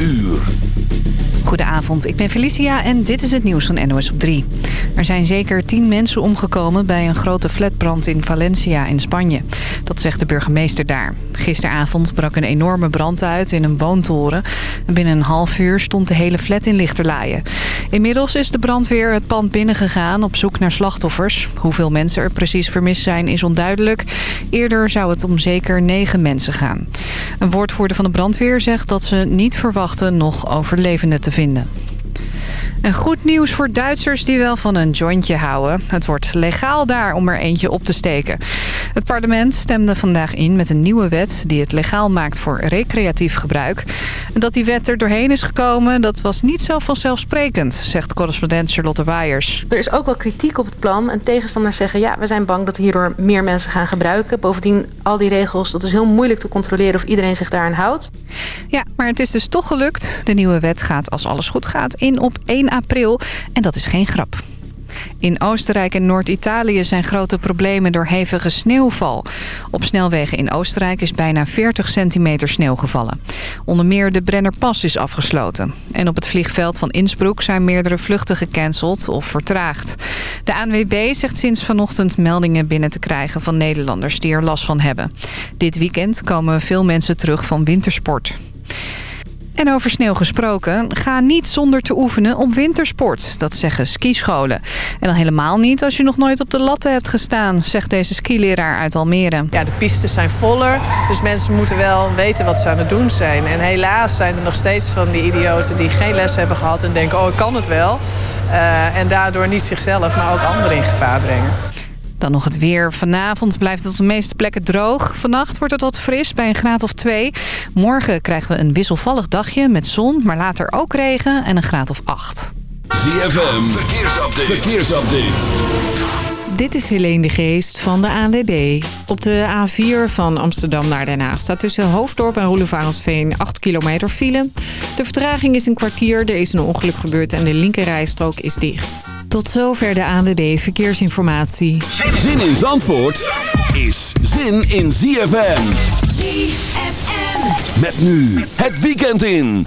uur. Goedenavond, ik ben Felicia en dit is het nieuws van NOS op 3. Er zijn zeker tien mensen omgekomen bij een grote flatbrand in Valencia in Spanje. Dat zegt de burgemeester daar. Gisteravond brak een enorme brand uit in een woontoren. En binnen een half uur stond de hele flat in lichterlaaien. Inmiddels is de brandweer het pand binnengegaan op zoek naar slachtoffers. Hoeveel mensen er precies vermist zijn is onduidelijk. Eerder zou het om zeker negen mensen gaan. Een woordvoerder van de brandweer zegt dat ze niet verwachten nog overlevenden te vinden vinden. En goed nieuws voor Duitsers die wel van een jointje houden. Het wordt legaal daar om er eentje op te steken. Het parlement stemde vandaag in met een nieuwe wet... die het legaal maakt voor recreatief gebruik. En dat die wet er doorheen is gekomen, dat was niet zo vanzelfsprekend... zegt correspondent Charlotte Waaiers. Er is ook wel kritiek op het plan. En tegenstanders zeggen, ja, we zijn bang dat hierdoor meer mensen gaan gebruiken. Bovendien, al die regels, dat is heel moeilijk te controleren... of iedereen zich daaraan houdt. Ja, maar het is dus toch gelukt. De nieuwe wet gaat, als alles goed gaat, in op 1 april. En dat is geen grap. In Oostenrijk en Noord-Italië zijn grote problemen door hevige sneeuwval. Op snelwegen in Oostenrijk is bijna 40 centimeter sneeuw gevallen. Onder meer de Brennerpas is afgesloten. En op het vliegveld van Innsbruck zijn meerdere vluchten gecanceld of vertraagd. De ANWB zegt sinds vanochtend meldingen binnen te krijgen van Nederlanders die er last van hebben. Dit weekend komen veel mensen terug van wintersport. En over sneeuw gesproken, ga niet zonder te oefenen op wintersport. Dat zeggen skischolen. En dan helemaal niet als je nog nooit op de latten hebt gestaan, zegt deze skileraar uit Almere. Ja, de pistes zijn voller, dus mensen moeten wel weten wat ze aan het doen zijn. En helaas zijn er nog steeds van die idioten die geen les hebben gehad en denken, oh ik kan het wel. Uh, en daardoor niet zichzelf, maar ook anderen in gevaar brengen. Dan nog het weer. Vanavond blijft het op de meeste plekken droog. Vannacht wordt het wat fris bij een graad of 2. Morgen krijgen we een wisselvallig dagje met zon, maar later ook regen en een graad of 8. ZFM, verkeersupdate. verkeersupdate. Dit is Helene de Geest van de ANWB. Op de A4 van Amsterdam naar Den Haag staat tussen Hoofddorp en Roelevarensveen 8 kilometer file. De vertraging is een kwartier, er is een ongeluk gebeurd en de linkerrijstrook is dicht. Tot zover de ANWB Verkeersinformatie. Zin in Zandvoort is zin in ZFM. ZFM. Met nu het weekend in.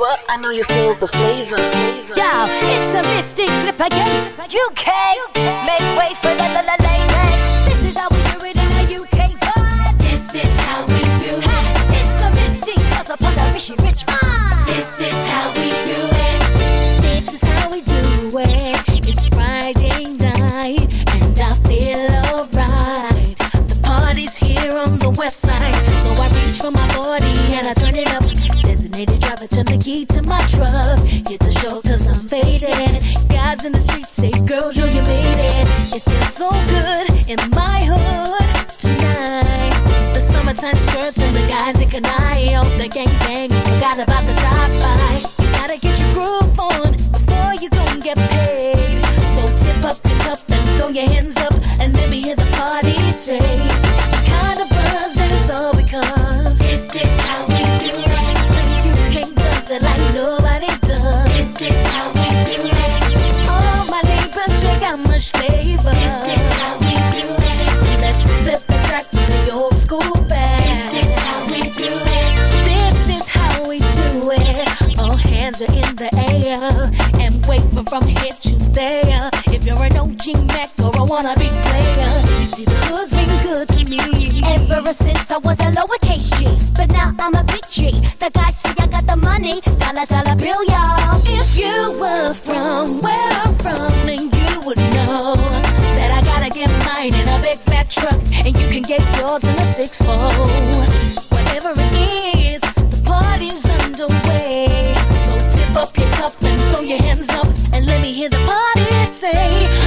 What? I know you feel the flavor. Yo, it's a mystic flip again. UK, make way for the la la ladies. This is how we do it in the UK vibe. This is how we do it. It's the mystic plus upon the Rishi Rich vibe. This is how we do it. This is how we do it. It's Friday night and I feel alright. The party's here on the west side, so I reach for my 40 and I turn the key to my truck. Hit the show cause I'm faded. Guys in the streets say, girls, yo, you made it. It feels so good in my hood tonight. The summertime skirts and the guys in canine. Oh, the gangbangs forgot about the drive-by. Gotta get your groove on before you go and get paid. So tip up your cup and throw your hands up and let me hear the party say. Much flavor. This is how we do it. Let's flip the track with the old school band. This is how we do it. This is how we do it. All hands are in the air and wave from here to there. If you're an OG Mac or a wannabe player, you see the hood's been good to me. Ever since I was a lowercase G, but now I'm a big G. The guys say I got the money, dollar dollar bill, y'all. If you were from where truck, and you can get yours in a six fold. Whatever it is, the party's underway. So tip up your cup and throw your hands up, and let me hear the party say,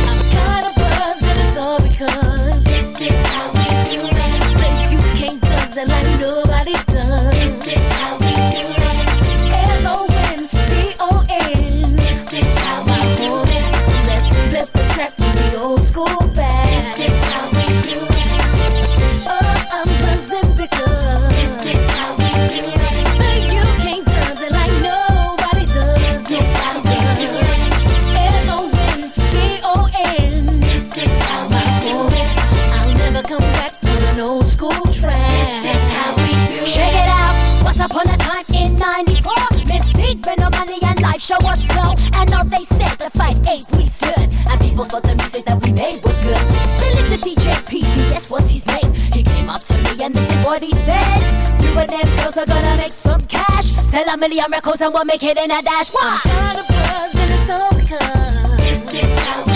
And all they said the fight ain't we stood. And people thought the music that we made was good. They looked at DJ PD, that's what's his name. He came up to me and this is what he said. You and them girls are gonna make some cash. Sell a million records and we'll make it in a dash. I'm Why? kind of buzzed and it's all because This is how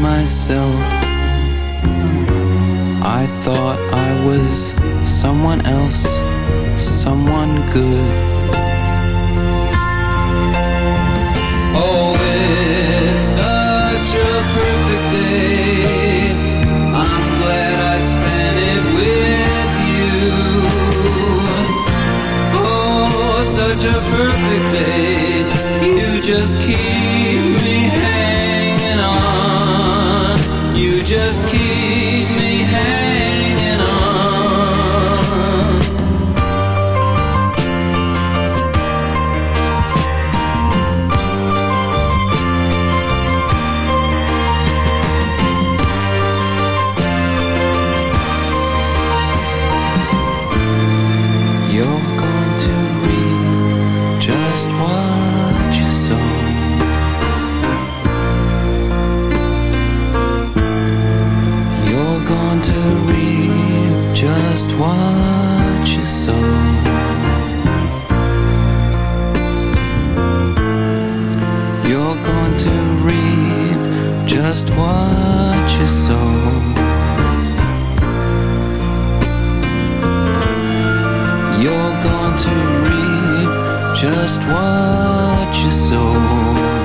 myself. touch your soul. You're going to reap just what you sow.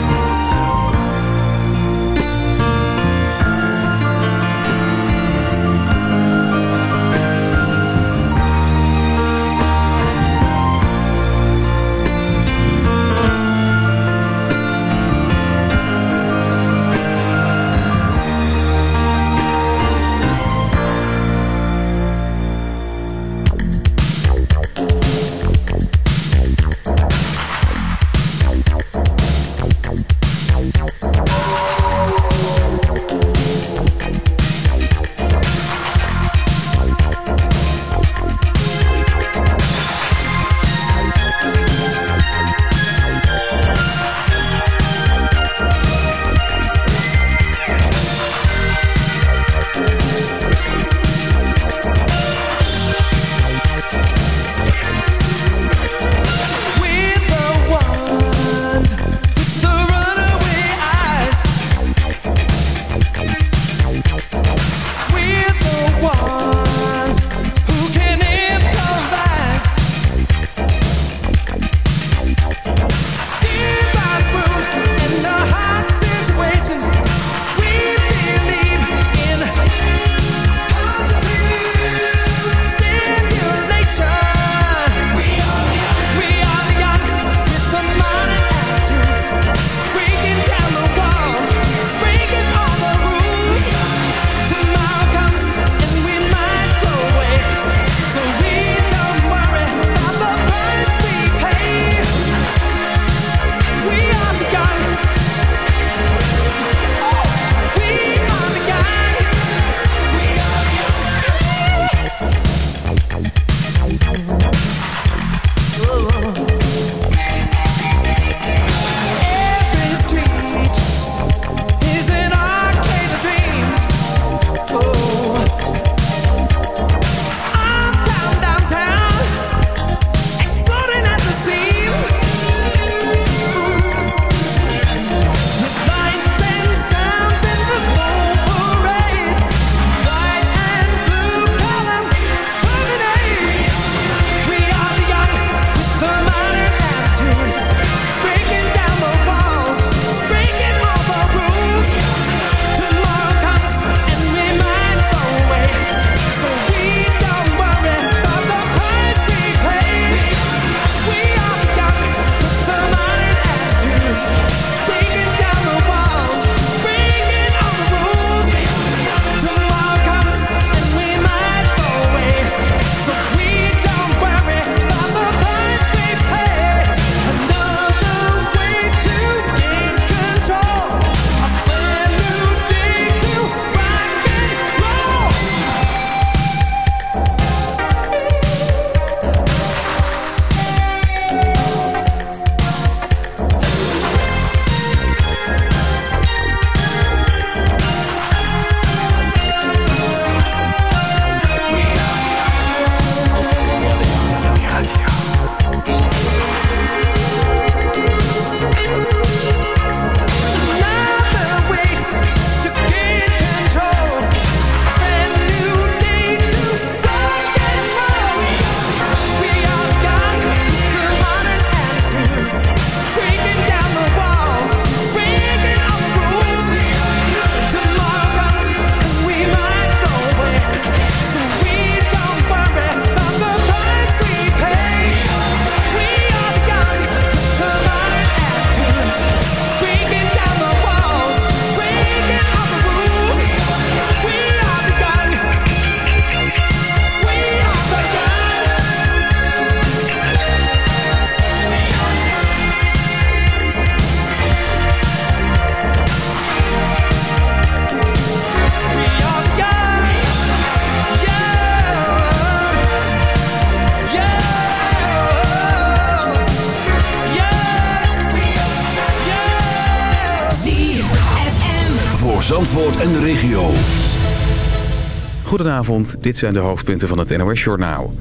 Goedenavond, dit zijn de hoofdpunten van het NOS-journaal.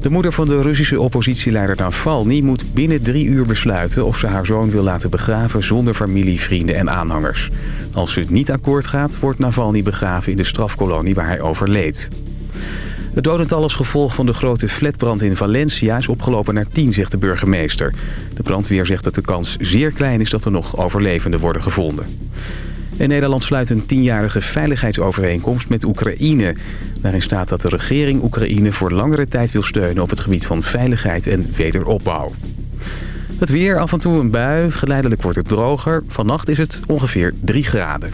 De moeder van de Russische oppositieleider Navalny moet binnen drie uur besluiten... of ze haar zoon wil laten begraven zonder familie, vrienden en aanhangers. Als ze niet akkoord gaat, wordt Navalny begraven in de strafkolonie waar hij overleed. Het dodental als gevolg van de grote flatbrand in Valencia is opgelopen naar 10, zegt de burgemeester. De brandweer zegt dat de kans zeer klein is dat er nog overlevenden worden gevonden. En Nederland sluit een tienjarige veiligheidsovereenkomst met Oekraïne. Daarin staat dat de regering Oekraïne voor langere tijd wil steunen op het gebied van veiligheid en wederopbouw. Het weer, af en toe een bui, geleidelijk wordt het droger. Vannacht is het ongeveer 3 graden.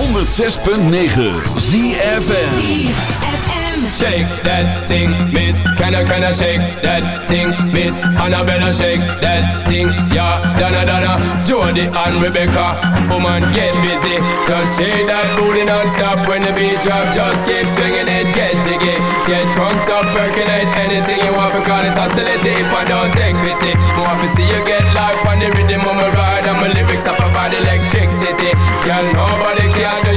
106.9 ZFM. Shake that thing, miss. Can I, can I shake that thing, miss? Annabella shake that thing, yeah. Donna, Donna, Jody and Rebecca. Woman, get busy. Just shake that booty non-stop when the beat drop. Just keep swinging it, get jiggy. Get drunk up, percolate anything you want. Because it's oscillate if I don't take pity. More to see you get life on the rhythm of my ride. And my lyrics up about electricity. Girl, nobody can do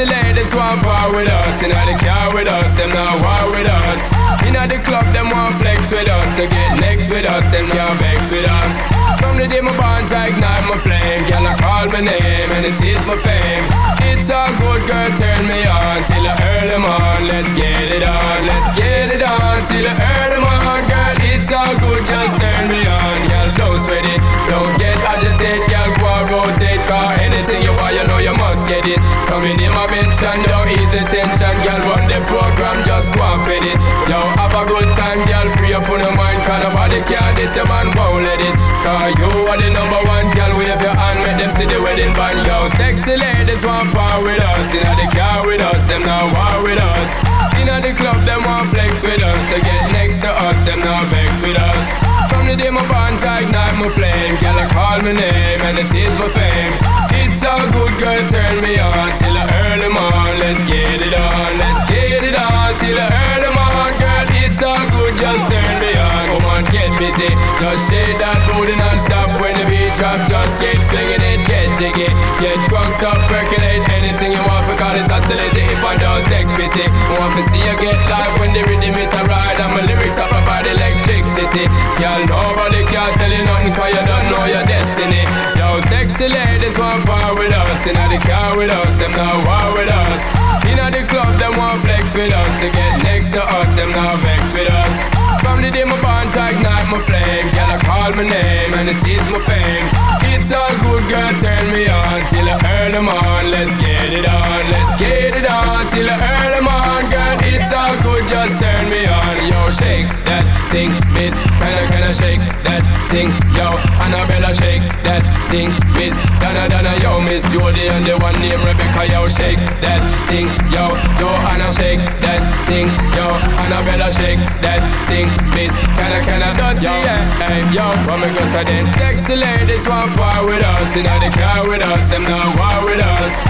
Sexy ladies want part with us. Inna the car with us, them not war with us. Inna the club, them want flex with us. To get next with us, them can't vex with us. The day my bond to ignite my flame. Girl, I call my name and it is my fame? It's a good girl, turn me on Till I earn them on, let's get it on Let's get it on, till I earn them on. Girl, it's all good, just turn me on. Girl, don't sweat it, don't get agitated. Girl, go and rotate, cause anything you want, you know you must get it. Coming in my mention, don't ease the tension. Girl, run the program, just go and fit it. Yo, have a good time, girl, free up on your mind. Cause nobody care, this your man won't let it. Cause you are the number one girl, wave your hand, make them see the wedding band Yo, sexy ladies want part with us. Inna the car with us, them now war with us. Inna the club, them want flex with us. To get next to us, them now vex with us. From the day my bond tight, night my flame. Girl, I call my name and it is my fame. It's a good girl, turn me on Till I earn them on, let's get it on Let's it on, till I earn them Girl, it's all good, just oh. turn me on. Come on, get busy, just shake that booty non-stop. When the beat drop, just keep swinging it, get jiggy. Get drunk up, percolate anything you want Forgot it, oscillate it if I don't take pity I want to see you get live. When the rhythm is a ride And my lyrics are provide electricity. Girl, nobody can tell you nothing Cause you don't know your destiny. Yo, sexy ladies want part with us Inna the car with us, them now with us To get next to us, them now vex with us. From the day my bond ignite my flame. Girl, I call my name and it is my fame. It's all good, girl, turn me on Till I earn them on, let's get it on Let's get it on, till I earn them on Girl, it's all good, just turn me on. Yo, shake that thing, miss. Kinda, kinda shake that thing? Yo, Annabella, shake that thing, miss. Donna, Donna, yo, miss. Jody And the one named Rebecca, yo, shake that thing. Yo, Joanna, shake that thing. Yo, Annabella, shake that thing, miss. Kinda, kinda, dirty, yeah. Hey, yo, go say then. Sexy ladies want part with us. Inna the car with us, them now war with us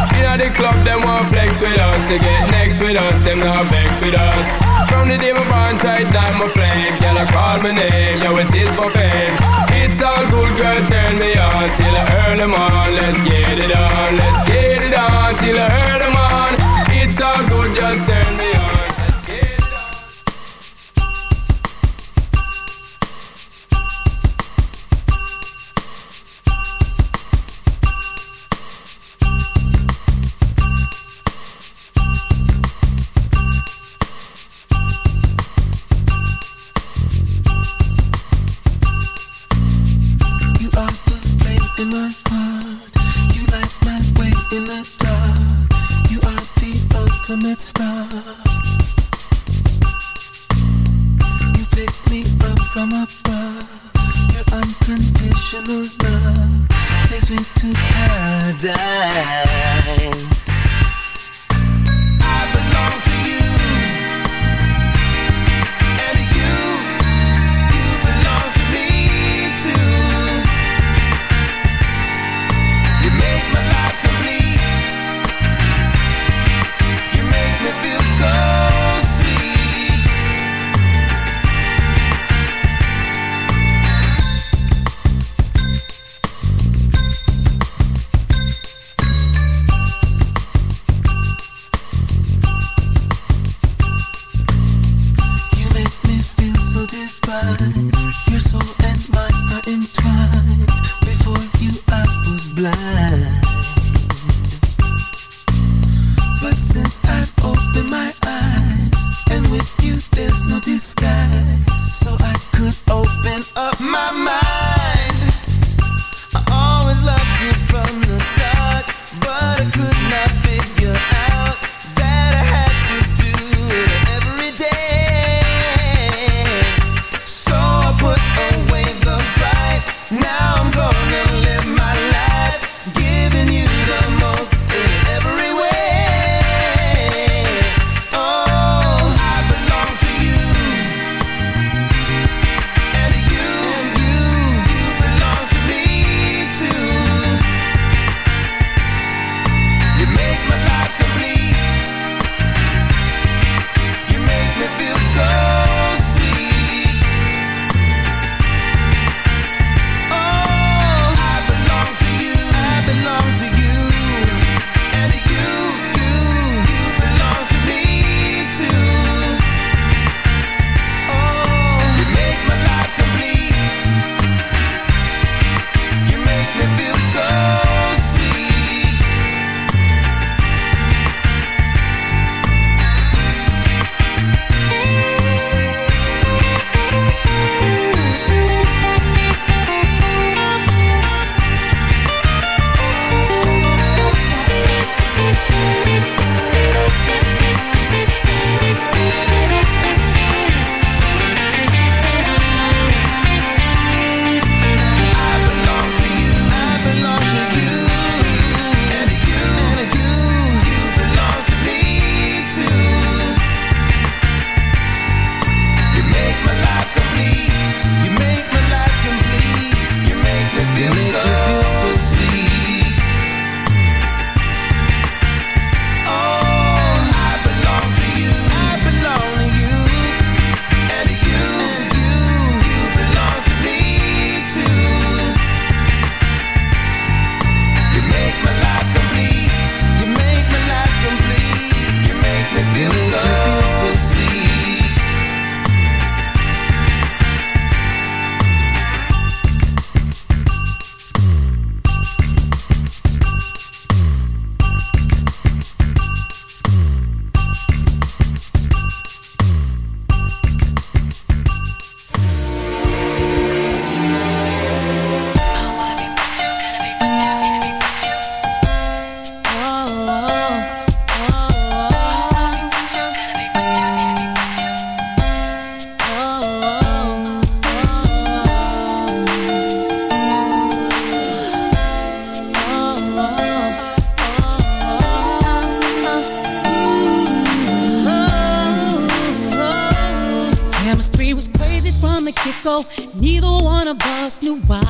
Inna the club, them want flex with us. To get next with us, them now vex with us. From the day my bond tight down my flame. Girl, I call my name, yo, it is my fame. It's all good, girl, turn me on Till I earn them on, let's get it on Let's get it on, till I earn them on. It's all good, just turn me in my heart. You light my way in the dark. You are the ultimate star. You pick me up from above. Your unconditional love takes me to paradise. One of us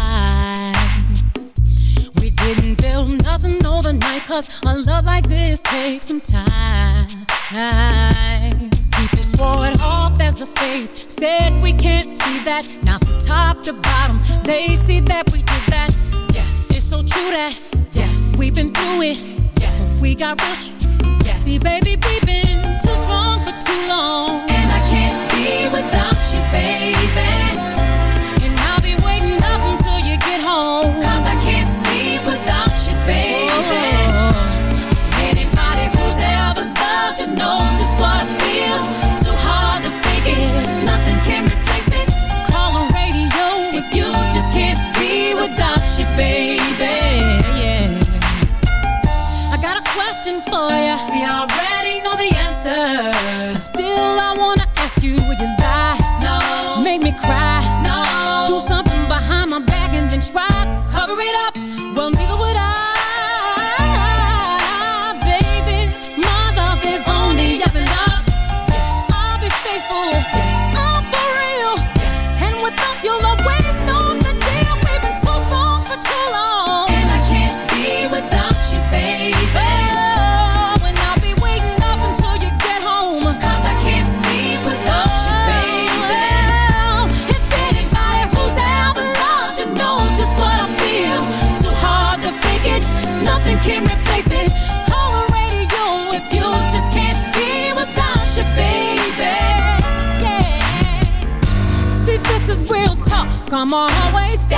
I'ma always stay.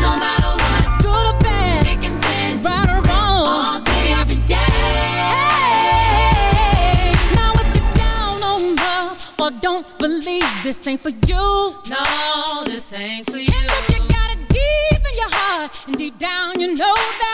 no matter what. Good or bad. Thick and thin. Right or wrong. All day, every day. Hey. Now if you're down on love or don't believe, this ain't for you. No, this ain't for you. And if you got it deep in your heart and deep down you know that.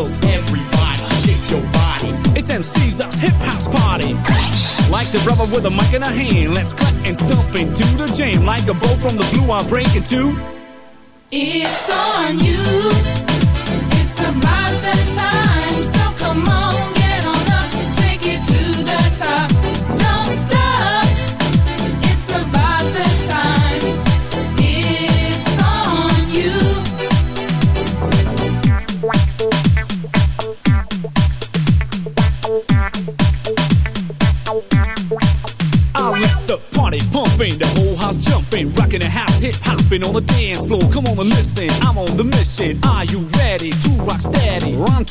Everybody, shake your body. It's MC's us hip house party. Like the brother with a mic in a hand, let's cut and stomp into the jam. Like a bow from the blue, I'm breaking two.